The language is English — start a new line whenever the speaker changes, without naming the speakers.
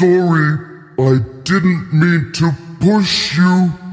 sorry. I didn't mean to push you.